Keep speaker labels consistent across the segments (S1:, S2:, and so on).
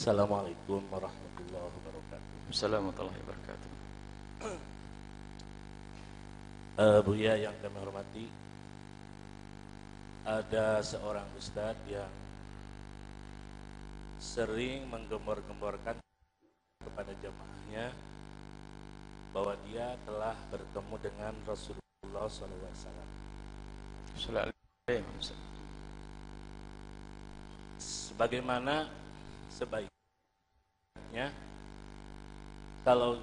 S1: Assalamualaikum warahmatullahi wabarakatuh.
S2: Assalamualaikum warahmatullahi wabarakatuh.
S1: Uh, Buya yang kami hormati, ada seorang ustadz yang sering menggembor-gemborkan kepada jamaahnya bahwa dia telah bertemu dengan Rasulullah SAW. Sebagaimana sebaiknya kalau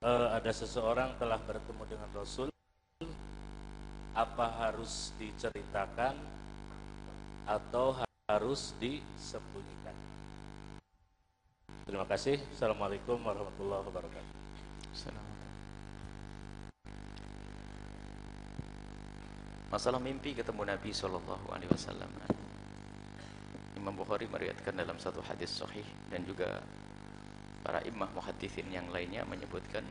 S1: eh, ada seseorang telah bertemu dengan Rasul, apa harus diceritakan atau harus disembunyikan? Terima kasih. Assalamualaikum warahmatullahi wabarakatuh.
S2: Masalah mimpi ketemu Nabi Shallallahu Alaihi Wasallam. Imam Bukhari meriwayatkan dalam satu hadis sahih dan juga para imam muhadithin yang lainnya menyebutkan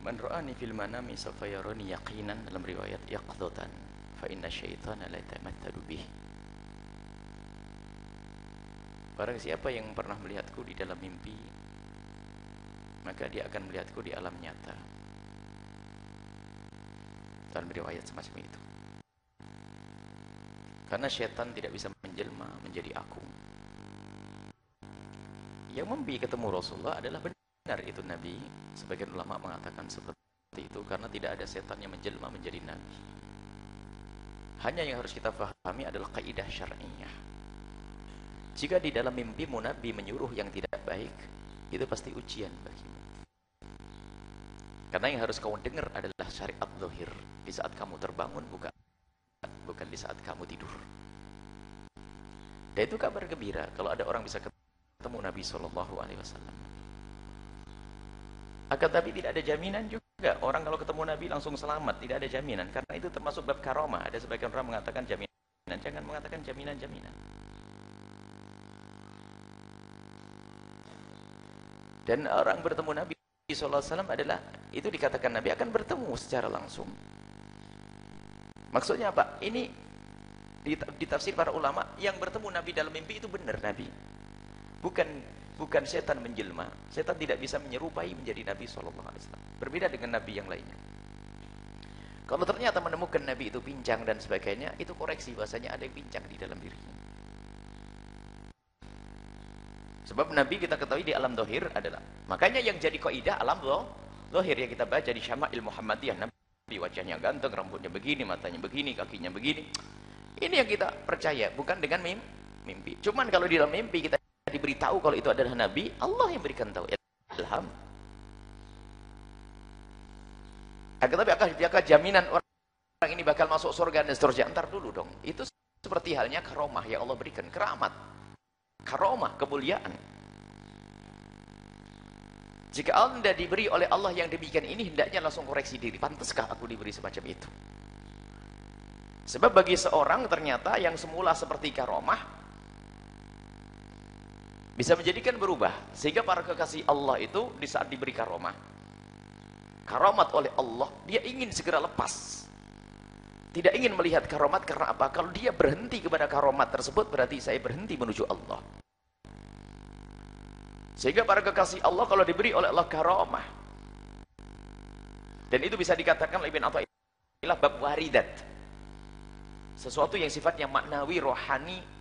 S2: Man ra'ani fil manami sawfa yarani yaqinan dalam riwayat yaqdhatan fa inna syaitana la yatamattalu bih. Barang siapa yang pernah melihatku di dalam mimpi maka dia akan melihatku di alam nyata. Dalam riwayat semacam itu. Karena syaitan tidak bisa menjelma menjadi aku. Yang mimpi ketemu Rasulullah adalah benar itu Nabi. Sebagian ulama mengatakan seperti itu karena tidak ada setan yang menjelma menjadi Nabi. Hanya yang harus kita pahami adalah kaidah syar'iyah. Jika di dalam mimpimu Nabi menyuruh yang tidak baik, itu pasti ujian bagimu. Karena yang harus kau dengar adalah syariat zahir di saat kamu terbangun bukan bukan di saat kamu tidur. Dan itu kabar gembira kalau ada orang bisa ketemu Nabi Shallallahu Alaihi Wasallam. Akan tapi tidak ada jaminan juga orang kalau ketemu Nabi langsung selamat tidak ada jaminan karena itu termasuk bab karomah. Ada sebagian orang mengatakan jaminan, jangan mengatakan jaminan-jaminan. Dan orang bertemu Nabi Sallallahu Alaihi Wasallam adalah itu dikatakan Nabi akan bertemu secara langsung. Maksudnya apa? Ini ditafsir para ulama yang bertemu Nabi dalam mimpi itu benar Nabi. Bukan bukan setan menjelma. Setan tidak bisa menyerupai menjadi Nabi Sallallahu Alaihi Wasallam. Berbeda dengan Nabi yang lainnya. Kalau ternyata menemukan Nabi itu pincang dan sebagainya, itu koreksi bahasanya ada yang pincang di dalam dirinya. Sebab Nabi kita ketahui di alam dohir adalah makanya yang jadi kaidah alam dohir yang kita baca di Syama'il Muhammadiyah Nabi wajahnya ganteng, rambutnya begini, matanya begini, kakinya begini. Ini yang kita percaya, bukan dengan mimpi. Cuman kalau di dalam mimpi kita diberitahu kalau itu adalah Nabi, Allah yang berikan tahu. Ilham. Akan tapi apakah jaminan orang ini bakal masuk surga dan seterusnya? Entar dulu dong. Itu seperti halnya karomah yang Allah berikan, keramat karomah, kemuliaan. Jika anda diberi oleh Allah yang demikian ini, hendaknya langsung koreksi diri. Pantaskah aku diberi semacam itu? Sebab bagi seorang ternyata yang semula seperti karomah, bisa menjadikan berubah. Sehingga para kekasih Allah itu di saat diberi karomah, karomat oleh Allah, dia ingin segera lepas. Tidak ingin melihat karomat karena apa? Kalau dia berhenti kepada karomat tersebut berarti saya berhenti menuju Allah. Sehingga para kekasih Allah kalau diberi oleh Allah karomah. Dan itu bisa dikatakan oleh Ibn Atta'illah bab waridat. Sesuatu yang sifatnya maknawi, rohani.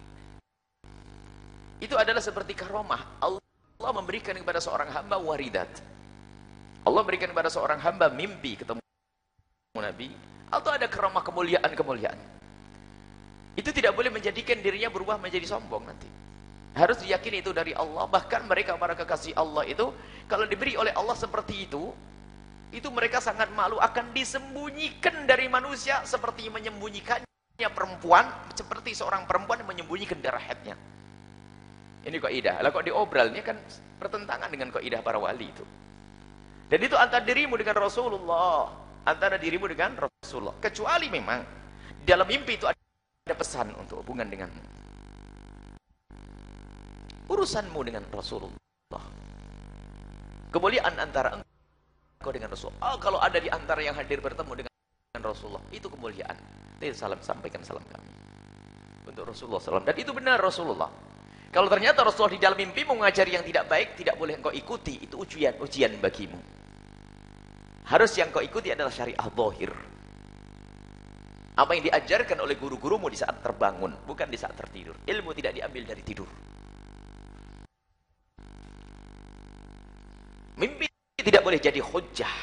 S2: Itu adalah seperti karomah. Allah memberikan kepada seorang hamba waridat. Allah memberikan kepada seorang hamba mimpi ketemu Nabi atau ada keramah kemuliaan-kemuliaan. Itu tidak boleh menjadikan dirinya berubah menjadi sombong nanti. Harus diyakini itu dari Allah. Bahkan mereka para kekasih Allah itu, kalau diberi oleh Allah seperti itu, itu mereka sangat malu akan disembunyikan dari manusia seperti menyembunyikannya perempuan, seperti seorang perempuan menyembunyikan darah headnya. Ini kaidah. Lah kok diobral ini kan pertentangan dengan kaidah para wali itu. Dan itu antara dirimu dengan Rasulullah antara dirimu dengan Rasulullah. Kecuali memang dalam mimpi itu ada pesan untuk hubungan dengan urusanmu dengan Rasulullah. Kemuliaan antara engkau dengan Rasulullah. Oh, kalau ada di antara yang hadir bertemu dengan Rasulullah, itu kemuliaan. Itu salam sampaikan salam kami untuk Rasulullah SAW. Dan itu benar Rasulullah. Kalau ternyata Rasulullah di dalam mimpi mengajari yang tidak baik, tidak boleh engkau ikuti. Itu ujian, ujian bagimu. Harus yang kau ikuti adalah syariah zahir. Apa yang diajarkan oleh guru-gurumu di saat terbangun, bukan di saat tertidur. Ilmu tidak diambil dari tidur. Mimpi tidak boleh jadi hujjah.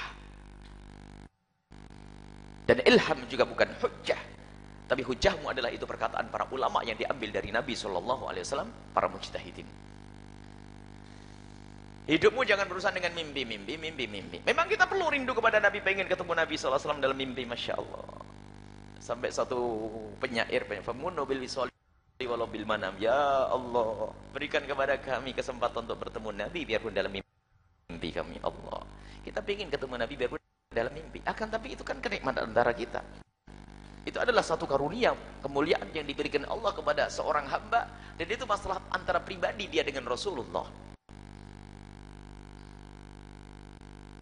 S2: Dan ilham juga bukan hujjah. Tapi hujahmu adalah itu perkataan para ulama yang diambil dari Nabi Shallallahu Alaihi Wasallam, para mujtahidin. Hidupmu jangan berurusan dengan mimpi, mimpi, mimpi, mimpi. Memang kita perlu rindu kepada Nabi, pengen ketemu Nabi Alaihi Wasallam dalam mimpi, masya Allah. Sampai satu penyair, Famunu bil wisoli walau bil manam. Ya Allah, berikan kepada kami kesempatan untuk bertemu Nabi biarpun dalam mimpi kami, Allah. Kita pengen ketemu Nabi biarpun dalam mimpi. Akan tapi itu kan kenikmatan antara kita. Itu adalah satu karunia, kemuliaan yang diberikan Allah kepada seorang hamba. Dan itu masalah antara pribadi dia dengan Rasulullah.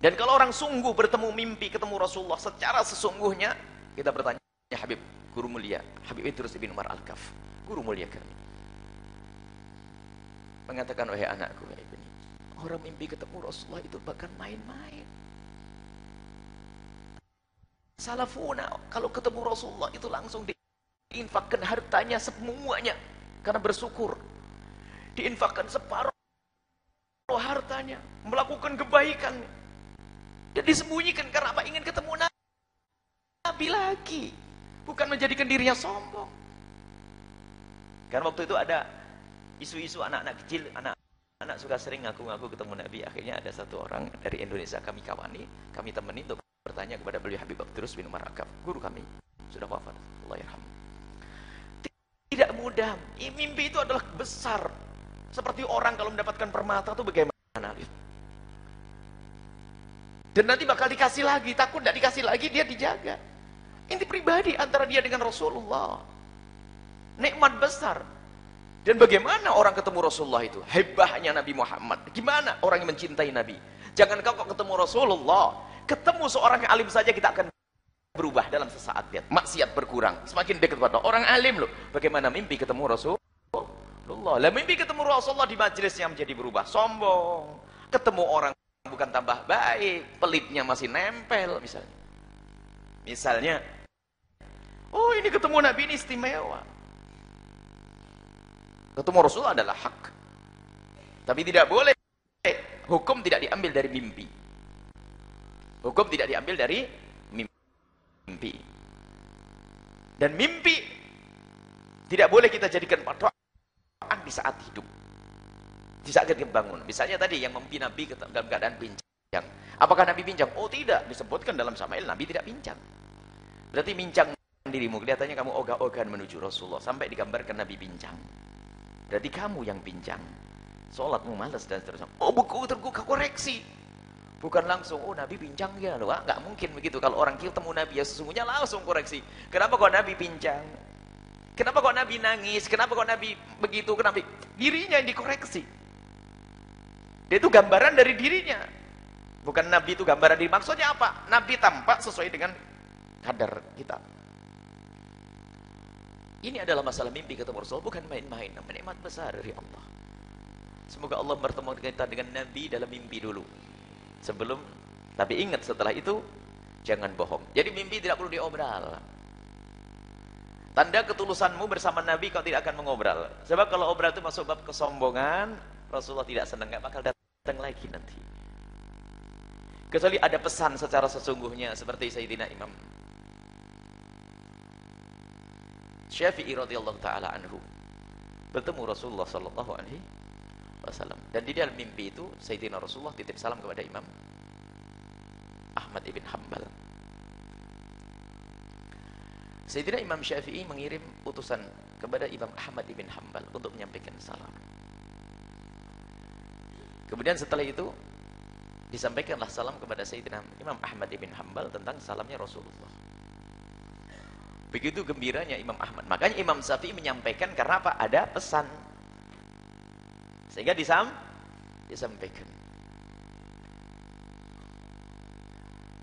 S2: Dan kalau orang sungguh bertemu mimpi, ketemu Rasulullah secara sesungguhnya, kita bertanya, ya Habib, guru mulia, Habib Idrus bin Umar Al-Kaf, guru mulia kami. Mengatakan, wahai anakku, ya ini, orang mimpi ketemu Rasulullah itu bahkan main-main. Salafuna kalau ketemu Rasulullah itu langsung diinfakkan hartanya semuanya karena bersyukur. Diinfakkan separuh hartanya, melakukan kebaikan. Dan disembunyikan karena apa? Ingin ketemu Nabi lagi. Bukan menjadikan dirinya sombong. Karena waktu itu ada isu-isu anak-anak kecil, anak anak suka sering ngaku-ngaku ketemu Nabi. Akhirnya ada satu orang dari Indonesia kami kawani, kami temani untuk bertanya kepada beliau Habib Abdurus bin Umar guru kami, sudah wafat, Allah. Tidak mudah, mimpi itu adalah besar. Seperti orang kalau mendapatkan permata itu bagaimana? Dan nanti bakal dikasih lagi, takut tidak dikasih lagi, dia dijaga. Ini pribadi antara dia dengan Rasulullah. Nikmat besar. Dan bagaimana orang ketemu Rasulullah itu? Hebahnya Nabi Muhammad. Gimana orang yang mencintai Nabi? Jangan kau kok ketemu Rasulullah, ketemu seorang yang alim saja kita akan berubah dalam sesaat lihat. Maksiat berkurang. Semakin dekat pada orang alim loh. Bagaimana mimpi ketemu Rasulullah? Lah mimpi ketemu Rasulullah di majelisnya menjadi berubah. Sombong. Ketemu orang bukan tambah baik. Pelitnya masih nempel misalnya. Misalnya oh ini ketemu Nabi ini istimewa. Ketemu Rasulullah adalah hak. Tapi tidak boleh. Hukum tidak diambil dari mimpi Hukum tidak diambil dari mimpi. Dan mimpi tidak boleh kita jadikan patokan di saat hidup. Di saat kita bangun. Misalnya tadi yang mimpi Nabi dalam keadaan pincang. Apakah Nabi pincang? Oh tidak, disebutkan dalam Samail Nabi tidak pincang. Berarti pincang dirimu, kelihatannya kamu ogah-ogahan menuju Rasulullah. Sampai digambarkan Nabi pincang. Berarti kamu yang pincang. Sholatmu malas dan seterusnya. Oh buku terbuka koreksi. Bukan langsung, oh Nabi pincang ya loh, nggak mungkin begitu. Kalau orang ketemu Nabi ya sesungguhnya langsung koreksi. Kenapa kok Nabi pincang? Kenapa kok Nabi nangis? Kenapa kok Nabi begitu? Kenapa? Dirinya yang dikoreksi. Dia itu gambaran dari dirinya. Bukan Nabi itu gambaran diri. Maksudnya apa? Nabi tampak sesuai dengan kadar kita. Ini adalah masalah mimpi ketemu Rasul, bukan main-main. Nikmat besar dari Allah. Semoga Allah bertemu kita dengan Nabi dalam mimpi dulu sebelum tapi ingat setelah itu jangan bohong. Jadi mimpi tidak perlu diobral. Tanda ketulusanmu bersama Nabi kau tidak akan mengobral. Sebab kalau obral itu masuk bab kesombongan Rasulullah tidak senang nggak bakal datang lagi nanti. Kecuali ada pesan secara sesungguhnya seperti Sayyidina Imam Syafi'i radhiyallahu taala anhu. Bertemu Rasulullah sallallahu alaihi wasallam. Dan di dalam mimpi itu Sayyidina Rasulullah titip salam kepada Imam Ahmad ibn Hanbal. Sayyidina Imam Syafi'i mengirim utusan kepada Imam Ahmad ibn Hanbal untuk menyampaikan salam. Kemudian setelah itu disampaikanlah salam kepada Sayyidina Imam Ahmad ibn Hanbal tentang salamnya Rasulullah. Begitu gembiranya Imam Ahmad. Makanya Imam Syafi'i menyampaikan karena apa? Ada pesan sehingga disam, disampaikan.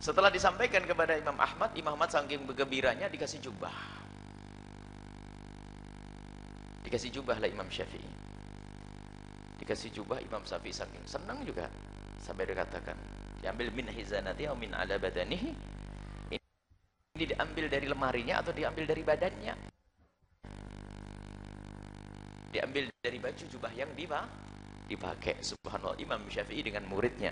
S2: Setelah disampaikan kepada Imam Ahmad, Imam Ahmad saking bergembiranya dikasih jubah. Dikasih jubah lah Imam Syafi'i. Dikasih jubah Imam Syafi'i saking senang juga sampai dikatakan diambil min hizanati atau min ala badanihi ini diambil dari lemarinya atau diambil dari badannya diambil dari baju jubah yang dipakai. Subhanallah Imam Syafi'i dengan muridnya.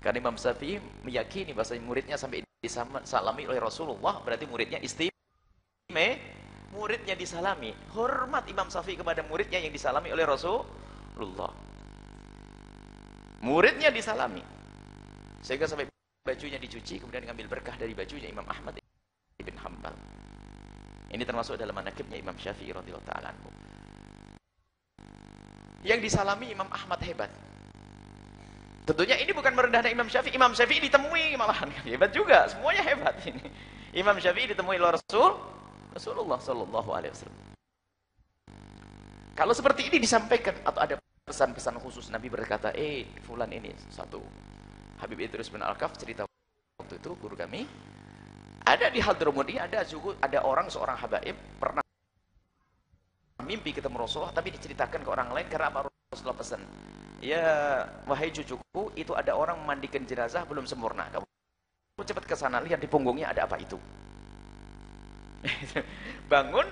S2: Karena Imam Syafi'i meyakini bahasa muridnya sampai disalami oleh Rasulullah berarti muridnya istimewa. Muridnya disalami. Hormat Imam Syafi'i kepada muridnya yang disalami oleh Rasulullah. Muridnya disalami. Sehingga sampai bajunya dicuci kemudian mengambil berkah dari bajunya Imam Ahmad ibn Hanbal. Ini termasuk dalam manakibnya Imam Syafi'i radhiyallahu taala yang disalami Imam Ahmad hebat. Tentunya ini bukan merendahkan Imam Syafi'i. Imam Syafi'i ditemui malahan hebat juga. Semuanya hebat ini. Imam Syafi'i ditemui oleh Rasul Rasulullah Shallallahu Alaihi Wasallam. Kalau seperti ini disampaikan atau ada pesan-pesan khusus Nabi berkata, eh fulan ini satu. Habib Idris bin Al-Kaf cerita waktu itu guru kami ada di Hadramut ini ada juga ada orang seorang habaib pernah mimpi ketemu Rasulullah tapi diceritakan ke orang lain karena apa Rasulullah pesan ya wahai cucuku itu ada orang memandikan jenazah belum sempurna. Kamu cepat ke sana lihat di punggungnya ada apa itu. Bangun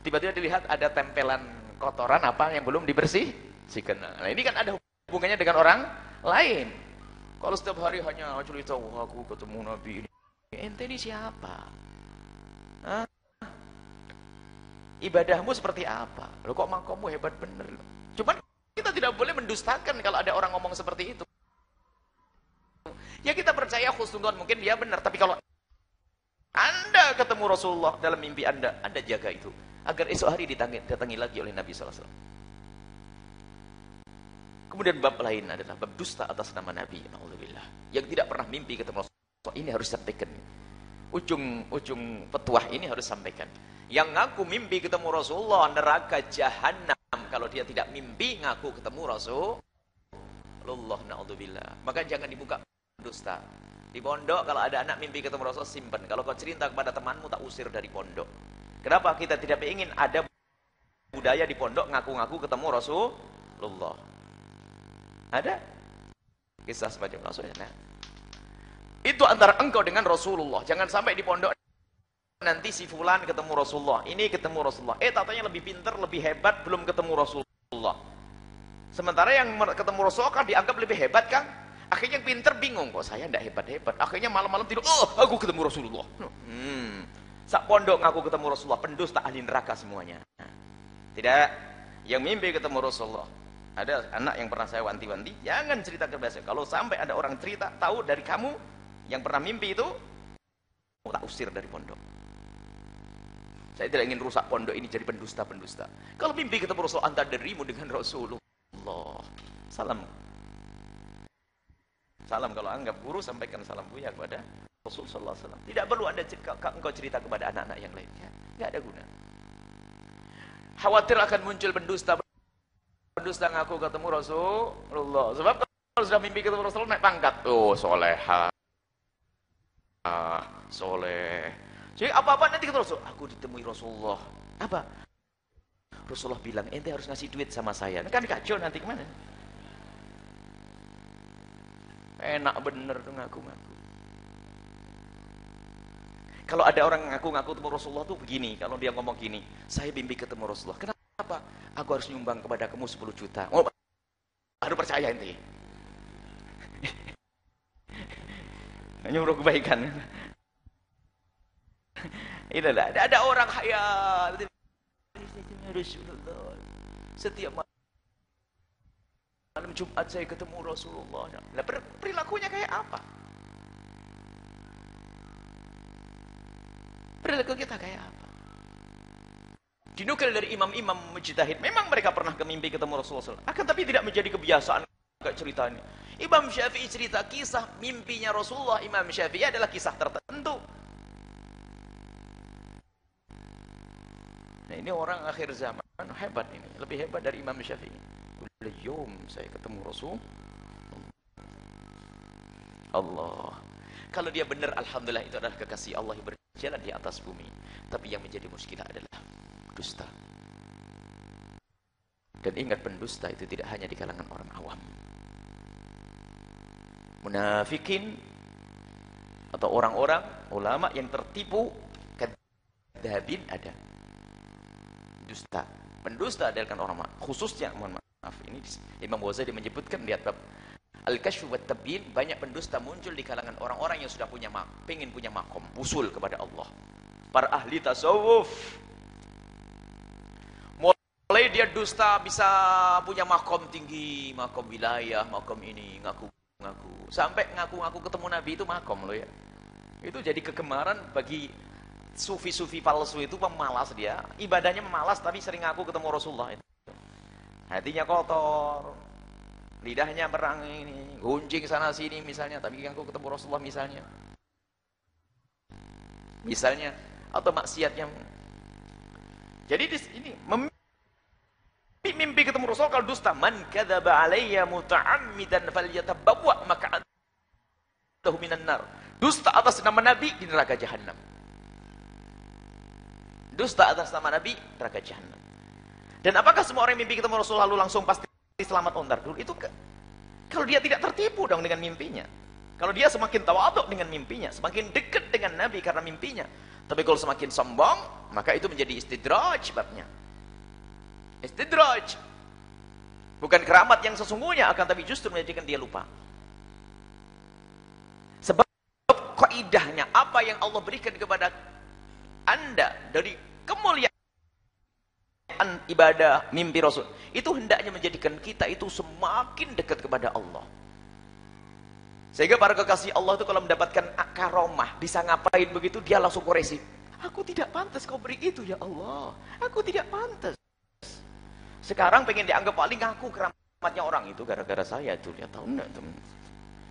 S2: tiba-tiba dilihat ada tempelan kotoran apa yang belum dibersih nah ini kan ada hubungannya dengan orang lain. Kalau setiap hari hanya cerita wah aku ketemu Nabi ini. Ente ini siapa? Hah? Ibadahmu seperti apa? Loh kok mangkomu hebat bener loh. Cuman kita tidak boleh mendustakan kalau ada orang ngomong seperti itu. Ya kita percaya khusnudon mungkin dia benar, tapi kalau anda ketemu Rasulullah dalam mimpi anda, anda jaga itu. Agar esok hari ditangi, datangi lagi oleh Nabi SAW. Kemudian bab lain adalah bab dusta atas nama Nabi. Yang tidak pernah mimpi ketemu Rasulullah. Ini harus disampaikan. Ujung-ujung petuah ini harus sampaikan. Yang ngaku mimpi ketemu Rasulullah neraka jahanam kalau dia tidak mimpi ngaku ketemu Rasulullah naudzubillah. Maka jangan dibuka dusta. Di pondok kalau ada anak mimpi ketemu Rasul simpan. Kalau kau cerita kepada temanmu tak usir dari pondok. Kenapa kita tidak ingin ada budaya di pondok ngaku-ngaku ketemu Rasulullah? Ada? Kisah semacam. Nah, itu antara engkau dengan Rasulullah. Jangan sampai di pondok nanti si fulan ketemu Rasulullah. Ini ketemu Rasulullah. Eh tatanya lebih pinter lebih hebat belum ketemu Rasulullah. Sementara yang ketemu Rasulullah kan dianggap lebih hebat kan akhirnya yang pinter bingung kok saya tidak hebat-hebat? Akhirnya malam-malam tidur oh aku ketemu Rasulullah. Hmm. sak pondok ngaku ketemu Rasulullah pendusta ahli neraka semuanya. Tidak. Yang mimpi ketemu Rasulullah. Ada anak yang pernah saya wanti-wanti jangan cerita ke bahasa kalau sampai ada orang cerita tahu dari kamu yang pernah mimpi itu tak usir dari pondok saya tidak ingin rusak pondok ini jadi pendusta-pendusta. Kalau mimpi ketemu Rasul antara dirimu dengan Rasulullah. Salam. Salam kalau anggap guru sampaikan salam buya kepada Rasul sallallahu alaihi. Tidak perlu Anda engkau cerita kepada anak-anak yang lainnya. Enggak ada guna. Khawatir akan muncul pendusta pendusta ngaku ketemu Rasulullah. Sebab kalau sudah mimpi ketemu Rasul naik pangkat. Oh, soleha. Ah, soleh jadi apa-apa nanti kata Rasul, aku ditemui Rasulullah. Apa? Rasulullah bilang, ente harus ngasih duit sama saya. Kan kacau nanti ke mana? Enak bener tuh ngaku-ngaku. Kalau ada orang ngaku-ngaku ketemu Rasulullah tuh begini, kalau dia ngomong gini, saya mimpi ketemu Rasulullah. Kenapa? Aku harus nyumbang kepada kamu 10 juta. Oh, baru percaya ente. Nyuruh kebaikan. Inilah ada, ada orang khayal. Rasulullah. Setiap malam Jumat saya ketemu Rasulullah. Nah, perilakunya kayak apa? Perilaku kita kayak apa? Dinukil dari imam-imam mujtahid. Memang mereka pernah kemimpi ketemu Rasulullah. Akan tapi tidak menjadi kebiasaan kayak ceritanya. Imam Syafi'i cerita kisah mimpinya Rasulullah. Imam Syafi'i adalah kisah tertentu. Nah ini orang akhir zaman hebat ini, lebih hebat dari Imam Syafi'i. Kulliyum saya ketemu Rasul. Allah. Kalau dia benar alhamdulillah itu adalah kekasih Allah yang berjalan di atas bumi. Tapi yang menjadi muskilah adalah dusta. Dan ingat pendusta itu tidak hanya di kalangan orang awam. Munafikin atau orang-orang ulama yang tertipu kadzabin ada. Dusta. Pendusta adalah kan orang khususnya mohon maaf ini Imam Ghazali menyebutkan lihat bab Al-Kashf wa Tabyin banyak pendusta muncul di kalangan orang-orang yang sudah punya mak, pengen punya makom, usul kepada Allah. Para ahli tasawuf mulai dia dusta bisa punya makom tinggi, makom wilayah, makom ini, ngaku-ngaku. Sampai ngaku-ngaku ketemu Nabi itu makom loh ya. Itu jadi kegemaran bagi sufi-sufi palsu itu pemalas dia. Ibadahnya memalas tapi sering ngaku ketemu Rasulullah itu. Hatinya kotor. Lidahnya perang ini, gunjing sana sini misalnya, tapi ngaku ketemu Rasulullah misalnya. Misalnya atau maksiat yang jadi di ini mimpi ketemu Rasul kalau dusta man kadzaba alayya muta'ammidan falyatabawwa maka'adahu minan nar dusta atas nama nabi di neraka jahanam dusta atas nama nabi neraka jahanam dan apakah semua orang yang mimpi ketemu Rasul lalu langsung pasti selamat? Ontar dulu. Itu ke, kalau dia tidak tertipu dong dengan mimpinya. Kalau dia semakin tawaduk dengan mimpinya semakin dekat dengan nabi karena mimpinya tapi kalau semakin sombong maka itu menjadi istidraj babnya. Istidraj. Bukan keramat yang sesungguhnya akan tapi justru menjadikan dia lupa. Sebab kaidahnya apa yang Allah berikan kepada Anda dari kemuliaan ibadah mimpi Rasul itu hendaknya menjadikan kita itu semakin dekat kepada Allah. Sehingga para kekasih Allah itu kalau mendapatkan karomah, bisa ngapain begitu, dia langsung koreksi. Aku tidak pantas kau beri itu ya Allah. Aku tidak pantas. Sekarang pengen dianggap paling ngaku keramatnya orang itu gara-gara saya tuh lihat tahu enggak teman.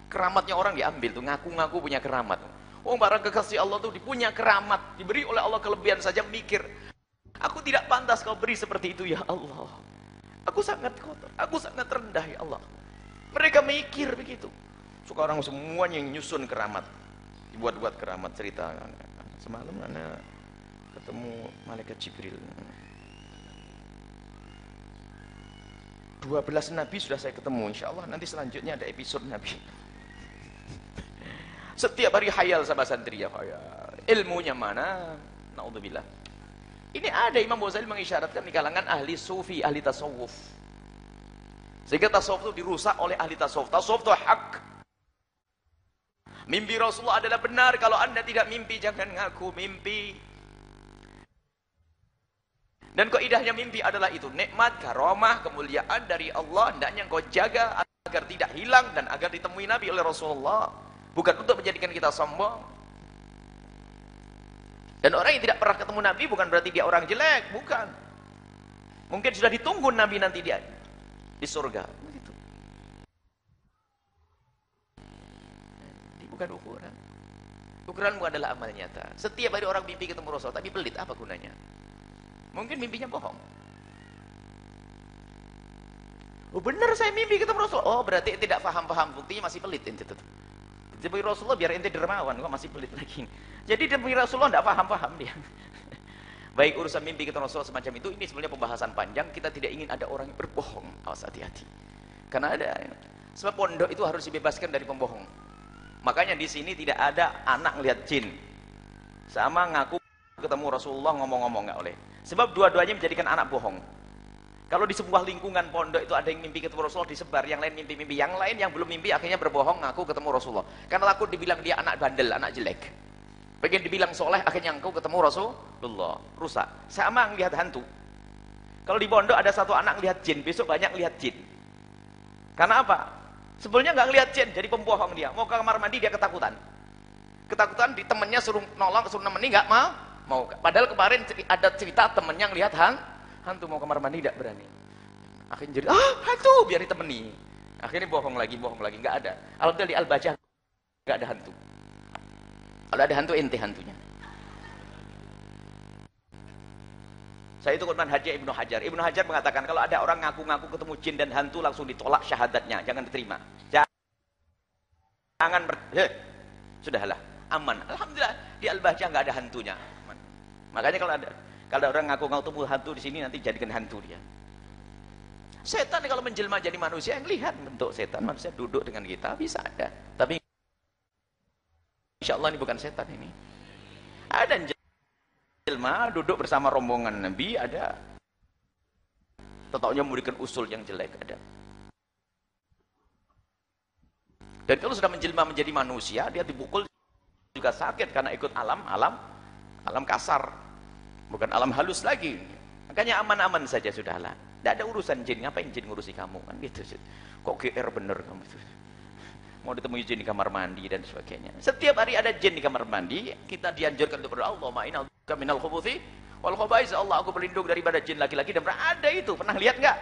S2: Keramatnya orang diambil tuh ngaku-ngaku punya keramat. Oh barang kekasih Allah tuh dipunya keramat, diberi oleh Allah kelebihan saja mikir. Aku tidak pantas kau beri seperti itu ya Allah. Aku sangat kotor, aku sangat rendah ya Allah. Mereka mikir begitu. Sekarang semuanya yang nyusun keramat. Dibuat-buat keramat cerita. Semalam anak ketemu malaikat Jibril. 12 nabi sudah saya ketemu insya Allah nanti selanjutnya ada episode nabi setiap hari hayal sama santri ya hayal ilmunya mana? Naudzubillah ini ada Imam Ghazali mengisyaratkan di kalangan ahli sufi ahli tasawuf. Sehingga tasawuf itu dirusak oleh ahli tasawuf. Tasawuf itu hak. Mimpi Rasulullah adalah benar. Kalau anda tidak mimpi jangan ngaku mimpi. Dan kaidahnya mimpi adalah itu, nikmat, karomah, kemuliaan dari Allah. Hendaknya engkau jaga agar tidak hilang dan agar ditemui Nabi oleh Rasulullah. Bukan untuk menjadikan kita sombong. Dan orang yang tidak pernah ketemu Nabi bukan berarti dia orang jelek, bukan. Mungkin sudah ditunggu Nabi nanti dia di surga. Begitu. Ini bukan ukuran. Ukuranmu adalah amal nyata. Setiap hari orang mimpi ketemu Rasul, tapi pelit apa gunanya? Mungkin mimpinya bohong. Oh benar saya mimpi ketemu Rasul. Oh berarti tidak paham-paham. Buktinya masih pelit tetap. Demi Rasulullah biar ente dermawan. Kok masih pelit lagi. Jadi demi Rasulullah tidak paham-paham dia. Baik urusan mimpi ketemu Rasul semacam itu. Ini sebenarnya pembahasan panjang. Kita tidak ingin ada orang yang berbohong. Awas hati-hati. Karena ada. Sebab pondok itu harus dibebaskan dari pembohong. Makanya di sini tidak ada anak lihat jin. Sama ngaku ketemu Rasulullah ngomong-ngomong nggak oleh. Sebab dua-duanya menjadikan anak bohong. Kalau di sebuah lingkungan pondok itu ada yang mimpi ketemu Rasulullah disebar, yang lain mimpi-mimpi, yang lain yang belum mimpi akhirnya berbohong ngaku ketemu Rasulullah. Karena takut dibilang dia anak bandel, anak jelek. Pengen dibilang soleh, akhirnya engkau ketemu Rasulullah. Rusak. Sama ngelihat hantu. Kalau di pondok ada satu anak lihat jin, besok banyak lihat jin. Karena apa? Sebelumnya nggak ngelihat jin, jadi pembohong dia. Mau ke kamar mandi dia ketakutan. Ketakutan di temennya suruh nolong, suruh nemeni nggak mau mau padahal kemarin ada cerita temennya ngelihat hang hantu mau kamar mandi tidak berani? Akhirnya jadi ah hantu! Biar ditemani. Akhirnya bohong lagi bohong lagi. Nggak ada. Alhamdulillah di al baca nggak ada hantu. Kalau ada hantu ente hantunya. Saya itu korban haji Ibnu Hajar. Ibnu Hajar mengatakan kalau ada orang ngaku-ngaku ketemu jin dan hantu langsung ditolak syahadatnya. Jangan diterima. Jangan ber... Eh, sudahlah. Aman. Alhamdulillah di Al-Bahjah nggak ada hantunya. Makanya kalau ada kalau orang ngaku-ngaku hantu di sini nanti jadikan hantu dia. Setan kalau menjelma jadi manusia yang lihat bentuk setan, manusia duduk dengan kita bisa ada. Tapi insya Allah ini bukan setan ini. Ada jelma duduk bersama rombongan Nabi, ada tetapnya memberikan usul yang jelek ada. Dan kalau sudah menjelma menjadi manusia, dia dipukul juga sakit karena ikut alam, alam, alam kasar, bukan alam halus lagi. Makanya aman-aman saja sudahlah. Tidak ada urusan jin, ngapain jin ngurusi kamu kan gitu. Kok GR bener kamu itu. Mau ditemui jin di kamar mandi dan sebagainya. Setiap hari ada jin di kamar mandi, kita dianjurkan untuk berdoa, Allahumma inna minal khubuthi wal khabais. Allah aku berlindung daripada jin laki-laki dan ada itu. Pernah lihat enggak?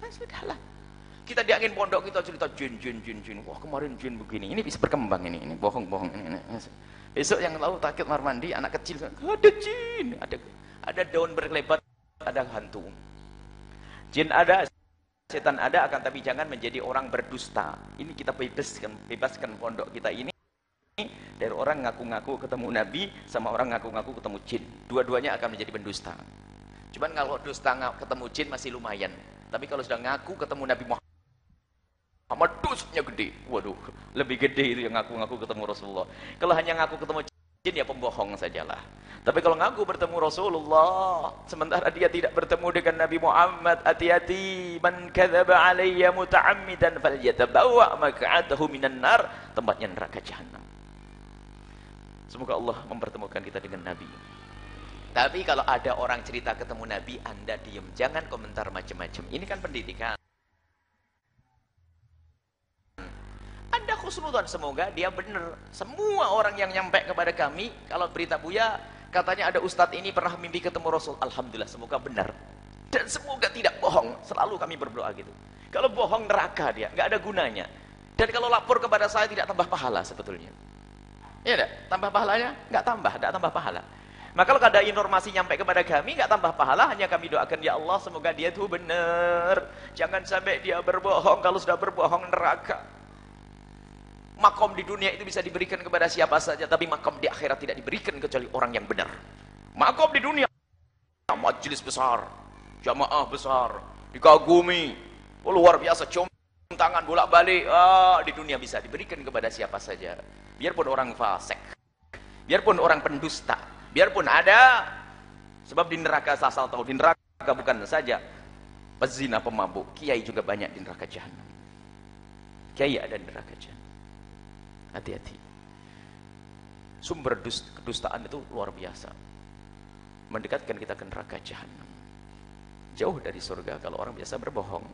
S2: Nah, sudahlah. Kita di angin pondok kita cerita jin jin jin jin. Wah, kemarin jin begini. Ini bisa berkembang ini. Ini bohong-bohong ini, ini. Besok yang tahu takut kamar mandi anak kecil ada jin, ada ada daun berkelebat, ada hantu. Jin ada, setan ada, akan tapi jangan menjadi orang berdusta. Ini kita bebaskan, bebaskan pondok kita ini dari orang ngaku-ngaku ketemu Nabi sama orang ngaku-ngaku ketemu jin. Dua-duanya akan menjadi pendusta. Cuman kalau dusta ketemu jin masih lumayan. Tapi kalau sudah ngaku ketemu Nabi Muhammad dosanya gede. Waduh, lebih gede itu yang ngaku-ngaku ketemu Rasulullah. Kalau hanya ngaku ketemu jin ya pembohong sajalah. Tapi kalau ngaku bertemu Rasulullah, sementara dia tidak bertemu dengan Nabi Muhammad, hati-hati. Man kadzaba alayya muta'ammidan falyatabawa maq'adahu minan nar, tempatnya neraka jahanam. Semoga Allah mempertemukan kita dengan Nabi. Tapi kalau ada orang cerita ketemu Nabi, Anda diam, jangan komentar macam-macam. Ini kan pendidikan. Semoga dia benar. Semua orang yang nyampe kepada kami, kalau berita Buya, katanya ada ustadz ini pernah mimpi ketemu Rasul. Alhamdulillah, semoga benar. Dan semoga tidak bohong. Selalu kami berdoa gitu. Kalau bohong neraka dia, nggak ada gunanya. Dan kalau lapor kepada saya tidak tambah pahala sebetulnya. Ya enggak? Tambah pahalanya? Nggak tambah, nggak tambah pahala. Maka kalau ada informasi nyampe kepada kami, nggak tambah pahala, hanya kami doakan, ya Allah, semoga dia itu benar. Jangan sampai dia berbohong, kalau sudah berbohong neraka makom di dunia itu bisa diberikan kepada siapa saja tapi makom di akhirat tidak diberikan kecuali orang yang benar. Makom di dunia majelis besar jamaah besar dikagumi oh, luar biasa cium tangan bolak-balik ah, di dunia bisa diberikan kepada siapa saja. Biarpun orang fasik biarpun orang pendusta biarpun ada sebab di neraka asal tahu di neraka bukan saja. Pezina pemabuk kiai juga banyak di neraka jahanam kiai ada di neraka jahanam Hati-hati. Sumber kedustaan itu luar biasa. Mendekatkan kita ke neraka jahanam. Jauh dari surga kalau orang biasa berbohong.